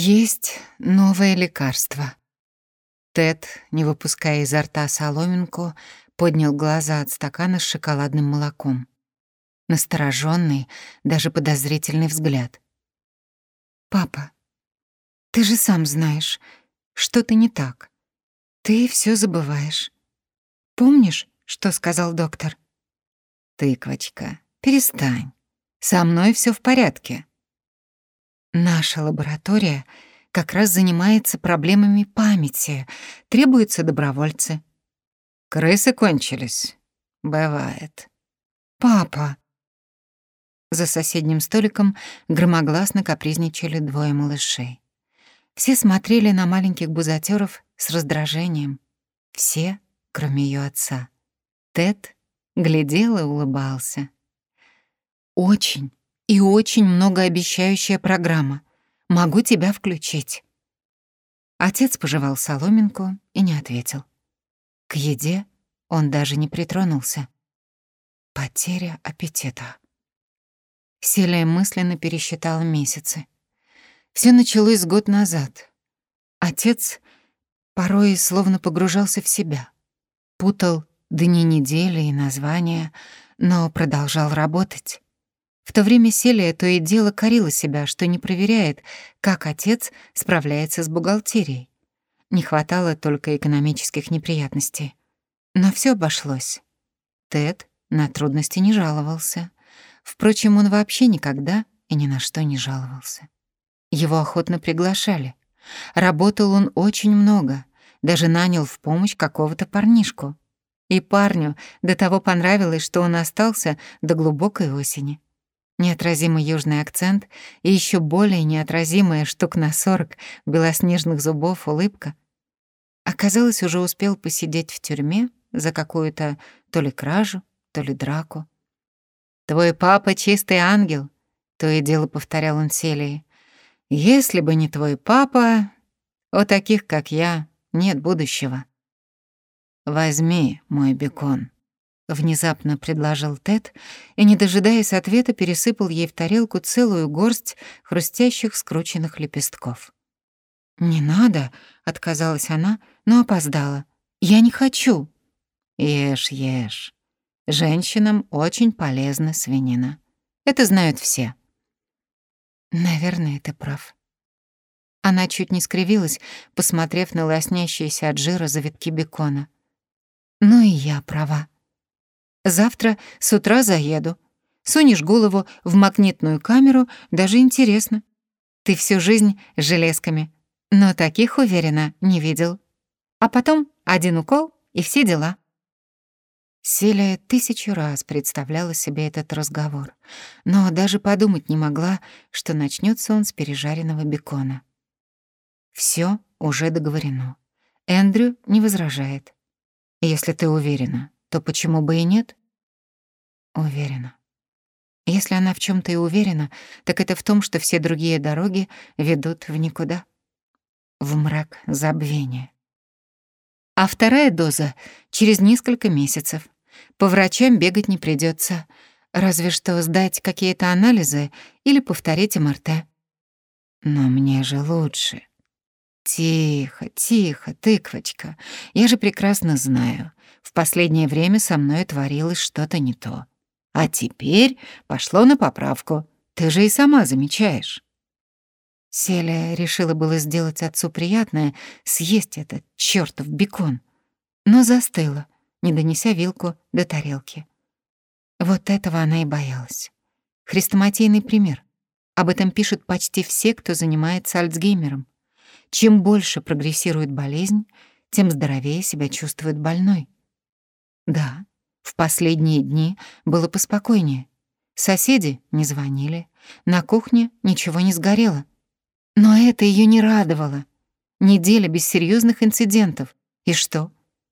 Есть новое лекарство. Тед, не выпуская изо рта соломинку, поднял глаза от стакана с шоколадным молоком. Настороженный, даже подозрительный взгляд. «Папа, ты же сам знаешь, что-то не так. Ты все забываешь. Помнишь, что сказал доктор?» «Тыквочка, перестань. Со мной все в порядке». Наша лаборатория как раз занимается проблемами памяти. Требуются добровольцы. Крысы кончились. Бывает. Папа. За соседним столиком громогласно капризничали двое малышей. Все смотрели на маленьких бузатеров с раздражением. Все, кроме ее отца. Тед глядел и улыбался. Очень, и очень многообещающая программа. Могу тебя включить». Отец пожевал соломинку и не ответил. К еде он даже не притронулся. Потеря аппетита. Селия мысленно пересчитала месяцы. Все началось год назад. Отец порой словно погружался в себя, путал дни недели и названия, но продолжал работать. В то время Селия то и дело корила себя, что не проверяет, как отец справляется с бухгалтерией. Не хватало только экономических неприятностей. Но все обошлось. Тед на трудности не жаловался. Впрочем, он вообще никогда и ни на что не жаловался. Его охотно приглашали. Работал он очень много, даже нанял в помощь какого-то парнишку. И парню до того понравилось, что он остался до глубокой осени. Неотразимый южный акцент и еще более неотразимая штук на сорок белоснежных зубов улыбка. Оказалось, уже успел посидеть в тюрьме за какую-то то ли кражу, то ли драку. «Твой папа чистый ангел», — то и дело повторял он Селии. «Если бы не твой папа, у таких, как я, нет будущего». «Возьми мой бекон», Внезапно предложил Тед и, не дожидаясь ответа, пересыпал ей в тарелку целую горсть хрустящих скрученных лепестков. «Не надо», — отказалась она, но опоздала. «Я не хочу». «Ешь, ешь. Женщинам очень полезна свинина. Это знают все». «Наверное, ты прав». Она чуть не скривилась, посмотрев на лоснящиеся от жира завитки бекона. «Ну и я права». Завтра с утра заеду. Сунешь голову в магнитную камеру, даже интересно. Ты всю жизнь с железками, но таких, уверена, не видел. А потом один укол и все дела. Селия тысячу раз представляла себе этот разговор, но даже подумать не могла, что начнется он с пережаренного бекона. Все уже договорено. Эндрю не возражает. Если ты уверена, то почему бы и нет? Уверена. Если она в чем то и уверена, так это в том, что все другие дороги ведут в никуда. В мрак забвения. А вторая доза — через несколько месяцев. По врачам бегать не придется, разве что сдать какие-то анализы или повторить МРТ. Но мне же лучше. Тихо, тихо, тыквочка. Я же прекрасно знаю. В последнее время со мной творилось что-то не то. А теперь пошло на поправку. Ты же и сама замечаешь. Селия решила было сделать отцу приятное, съесть этот чёртов бекон, но застыла, не донеся вилку до тарелки. Вот этого она и боялась. Хрестоматийный пример. Об этом пишут почти все, кто занимается Альцгеймером. Чем больше прогрессирует болезнь, тем здоровее себя чувствует больной. Да, в последние дни было поспокойнее. Соседи не звонили, на кухне ничего не сгорело. Но это ее не радовало. Неделя без серьезных инцидентов. И что?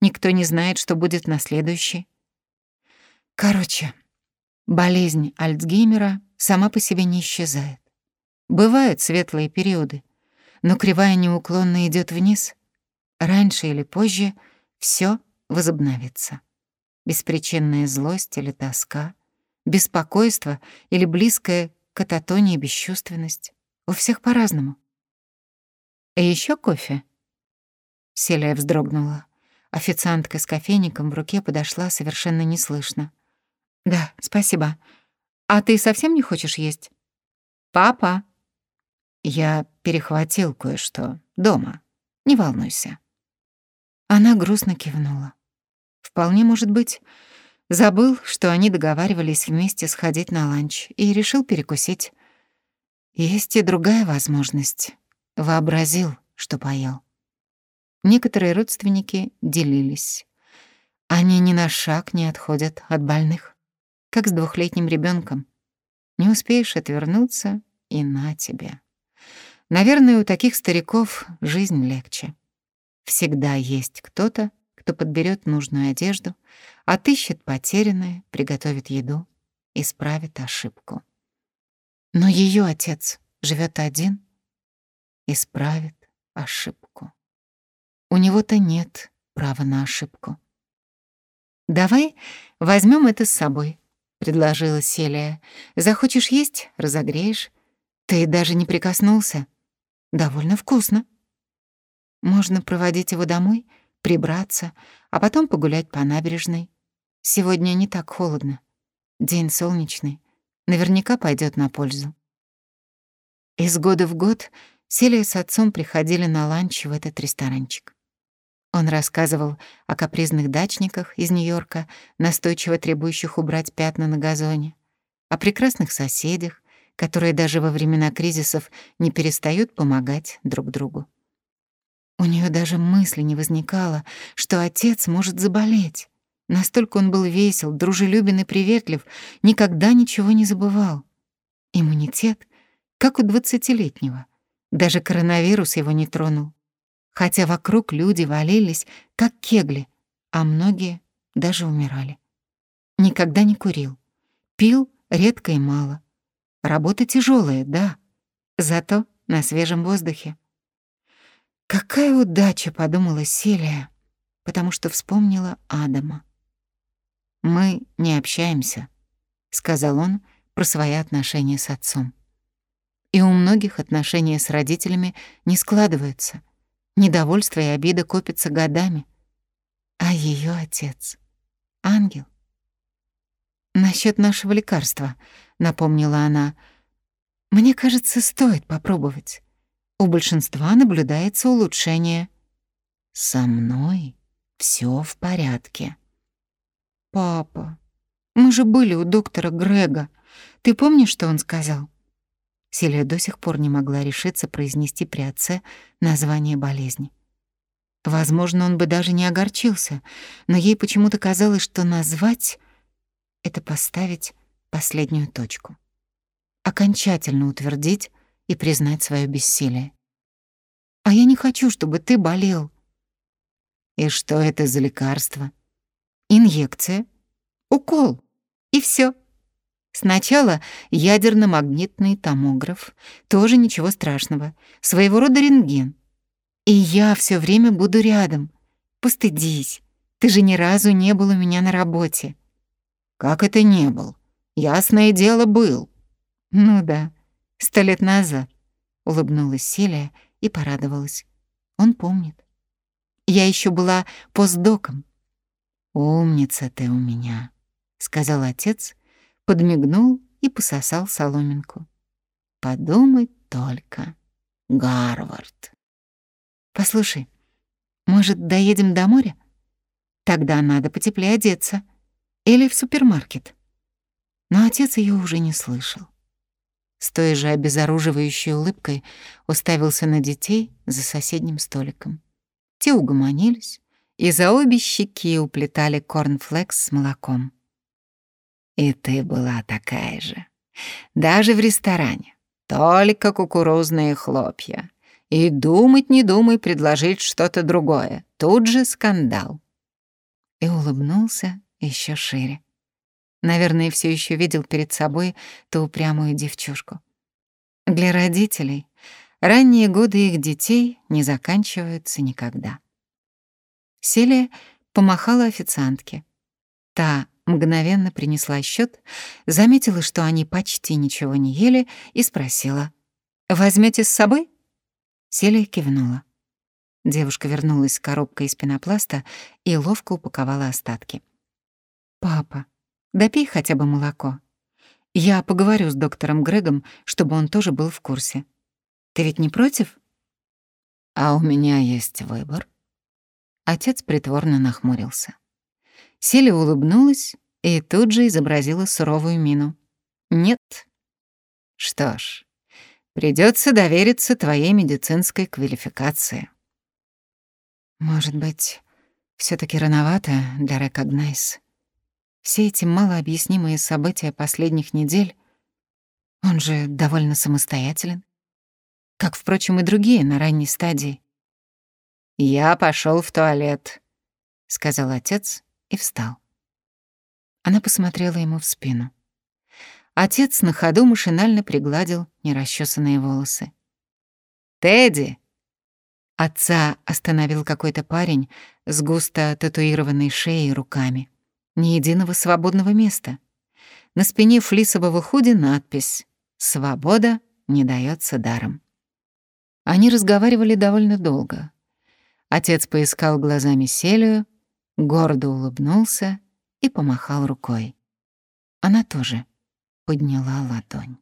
Никто не знает, что будет на следующей. Короче, болезнь Альцгеймера сама по себе не исчезает. Бывают светлые периоды, но кривая неуклонно идет вниз. Раньше или позже все возобновится. Беспричинная злость или тоска, беспокойство или близкая кататония и бесчувственность. У всех по-разному. Еще кофе?» Селия вздрогнула. Официантка с кофейником в руке подошла совершенно неслышно. «Да, спасибо. А ты совсем не хочешь есть?» «Папа!» «Я перехватил кое-что дома. Не волнуйся». Она грустно кивнула. «Вполне может быть. Забыл, что они договаривались вместе сходить на ланч и решил перекусить. Есть и другая возможность. Вообразил, что поел». Некоторые родственники делились. Они ни на шаг не отходят от больных, как с двухлетним ребенком. Не успеешь отвернуться, и на тебе. Наверное, у таких стариков жизнь легче. Всегда есть кто-то, кто подберет нужную одежду, отыщет потерянное, приготовит еду, исправит ошибку. Но ее отец живет один, исправит ошибку. У него-то нет права на ошибку. «Давай возьмем это с собой», — предложила Селия. «Захочешь есть — разогреешь. Ты даже не прикоснулся. Довольно вкусно. Можно проводить его домой, прибраться, а потом погулять по набережной. Сегодня не так холодно. День солнечный. Наверняка пойдет на пользу». Из года в год Селия с отцом приходили на ланч в этот ресторанчик. Он рассказывал о капризных дачниках из Нью-Йорка, настойчиво требующих убрать пятна на газоне, о прекрасных соседях, которые даже во времена кризисов не перестают помогать друг другу. У нее даже мысли не возникало, что отец может заболеть. Настолько он был весел, дружелюбен и приветлив, никогда ничего не забывал. Иммунитет, как у двадцатилетнего. Даже коронавирус его не тронул хотя вокруг люди валились, как кегли, а многие даже умирали. Никогда не курил. Пил редко и мало. Работа тяжелая, да, зато на свежем воздухе. Какая удача, подумала Селия, потому что вспомнила Адама. Мы не общаемся, сказал он про свои отношения с отцом. И у многих отношения с родителями не складываются. Недовольство и обида копятся годами. А ее отец — ангел. Насчет нашего лекарства», — напомнила она. «Мне кажется, стоит попробовать. У большинства наблюдается улучшение». «Со мной все в порядке». «Папа, мы же были у доктора Грега. Ты помнишь, что он сказал?» Силия до сих пор не могла решиться произнести при отце название болезни. Возможно, он бы даже не огорчился, но ей почему-то казалось, что назвать — это поставить последнюю точку. Окончательно утвердить и признать свое бессилие. «А я не хочу, чтобы ты болел». «И что это за лекарство?» «Инъекция. Укол. И все. Сначала ядерно-магнитный томограф, тоже ничего страшного, своего рода рентген. И я все время буду рядом. Постыдись, ты же ни разу не был у меня на работе. Как это не был? Ясное дело, был. Ну да, сто лет назад. Улыбнулась Селия и порадовалась. Он помнит. Я еще была постдоком. «Умница ты у меня», — сказал отец, подмигнул и пососал соломинку. Подумать только. Гарвард. Послушай, может, доедем до моря? Тогда надо потеплее одеться. Или в супермаркет. Но отец ее уже не слышал. С той же обезоруживающей улыбкой уставился на детей за соседним столиком. Те угомонились, и за обе щеки уплетали корнфлекс с молоком. И ты была такая же. Даже в ресторане. Только кукурузные хлопья. И думать не думай предложить что-то другое. Тут же скандал. И улыбнулся еще шире. Наверное, все еще видел перед собой ту упрямую девчушку. Для родителей ранние годы их детей не заканчиваются никогда. Селия помахала официантке. Та Мгновенно принесла счет, заметила, что они почти ничего не ели, и спросила. «Возьмете с собой?» Селия кивнула. Девушка вернулась с коробкой из пенопласта и ловко упаковала остатки. «Папа, допей хотя бы молоко. Я поговорю с доктором Грегом, чтобы он тоже был в курсе. Ты ведь не против?» «А у меня есть выбор». Отец притворно нахмурился. Селия улыбнулась и тут же изобразила суровую мину. «Нет». «Что ж, придется довериться твоей медицинской квалификации». Может быть, все таки рановато для Recognize. Все эти малообъяснимые события последних недель, он же довольно самостоятелен, как, впрочем, и другие на ранней стадии. «Я пошел в туалет», — сказал отец и встал. Она посмотрела ему в спину. Отец на ходу машинально пригладил нерасчесанные волосы. «Тедди!» Отца остановил какой-то парень с густо татуированной шеей и руками. Ни единого свободного места. На спине флисового худи надпись «Свобода не дается даром». Они разговаривали довольно долго. Отец поискал глазами Селию, гордо улыбнулся и помахал рукой. Она тоже подняла ладонь.